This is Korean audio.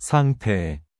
상태.